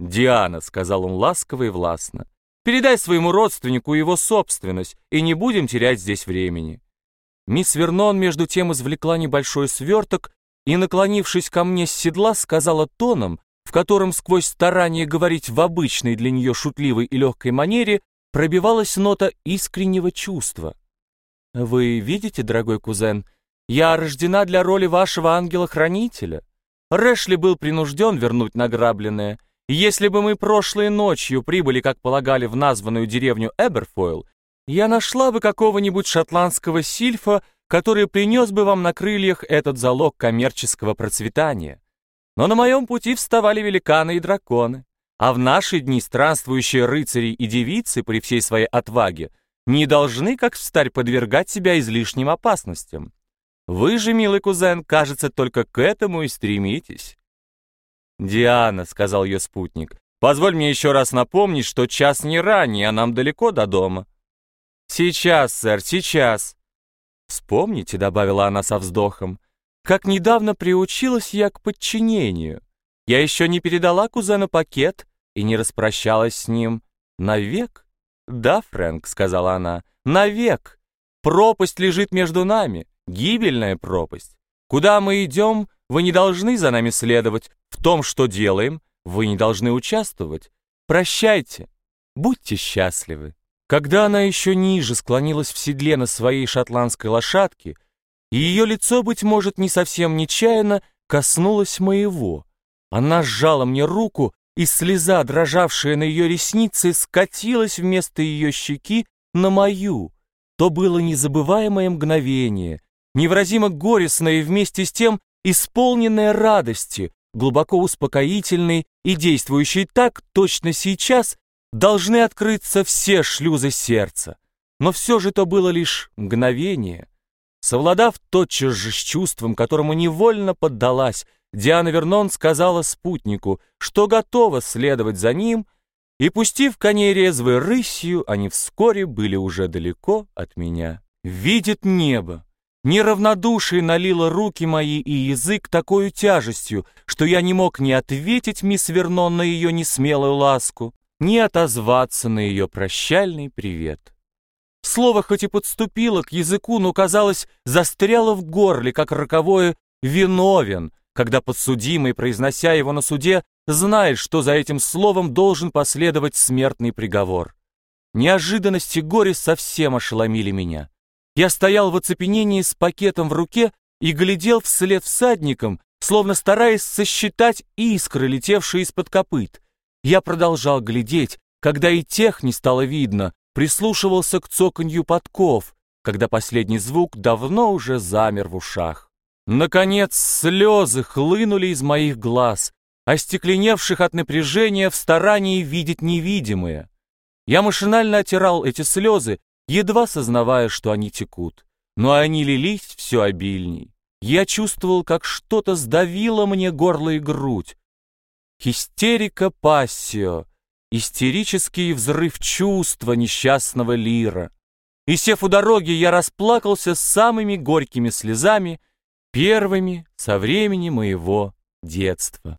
«Диана», — сказал он ласково и властно, — «передай своему родственнику его собственность, и не будем терять здесь времени». Мисс Вернон между тем извлекла небольшой сверток и, наклонившись ко мне с седла, сказала тоном, в котором сквозь старание говорить в обычной для нее шутливой и легкой манере пробивалась нота искреннего чувства. «Вы видите, дорогой кузен, я рождена для роли вашего ангела-хранителя. Рэшли был принужден вернуть награбленное, если бы мы прошлой ночью прибыли, как полагали, в названную деревню Эберфойл, я нашла бы какого-нибудь шотландского сильфа, который принес бы вам на крыльях этот залог коммерческого процветания. Но на моем пути вставали великаны и драконы, а в наши дни странствующие рыцари и девицы при всей своей отваге не должны, как встарь, подвергать себя излишним опасностям. Вы же, милый кузен, кажется, только к этому и стремитесь. «Диана», — сказал ее спутник, — «позволь мне еще раз напомнить, что час не ранний, а нам далеко до дома». «Сейчас, сэр, сейчас». «Вспомните», — добавила она со вздохом, — «как недавно приучилась я к подчинению. Я еще не передала кузену пакет и не распрощалась с ним навек». «Да, Фрэнк», — сказала она, — «навек. Пропасть лежит между нами, гибельная пропасть. Куда мы идем, вы не должны за нами следовать, в том, что делаем, вы не должны участвовать. Прощайте, будьте счастливы. Когда она еще ниже склонилась в седле на своей шотландской лошадке, и ее лицо, быть может, не совсем нечаянно коснулось моего, она сжала мне руку, и слеза, дрожавшая на ее реснице, скатилась вместо ее щеки на мою. То было незабываемое мгновение, невыразимо горестное и вместе с тем исполненная радости, глубоко успокоительной и действующей так, точно сейчас должны открыться все шлюзы сердца. Но все же то было лишь мгновение. Совладав тотчас же с чувством, которому невольно поддалась, Диана Вернон сказала спутнику, что готова следовать за ним, и, пустив коней резвой рысью, они вскоре были уже далеко от меня. Видит небо, Неравнодушие налило руки мои и язык такой тяжестью, что я не мог ни ответить мисс Вернон на ее несмелую ласку, ни отозваться на ее прощальный привет. Слово хоть и подступило к языку, но, казалось, застряло в горле, как роковое «виновен», когда подсудимый, произнося его на суде, знает, что за этим словом должен последовать смертный приговор. Неожиданность и горе совсем ошеломили меня. Я стоял в оцепенении с пакетом в руке и глядел вслед всадникам, словно стараясь сосчитать искры, летевшие из-под копыт. Я продолжал глядеть, когда и тех не стало видно, прислушивался к цоканью подков, когда последний звук давно уже замер в ушах. Наконец слезы хлынули из моих глаз, остекленевших от напряжения в старании видеть невидимое. Я машинально отирал эти слезы едва сознавая, что они текут. Но они лились все обильней. Я чувствовал, как что-то сдавило мне горло и грудь. Хистерика пассио, истерический взрыв чувства несчастного лира. И сев у дороги, я расплакался самыми горькими слезами, первыми со времени моего детства.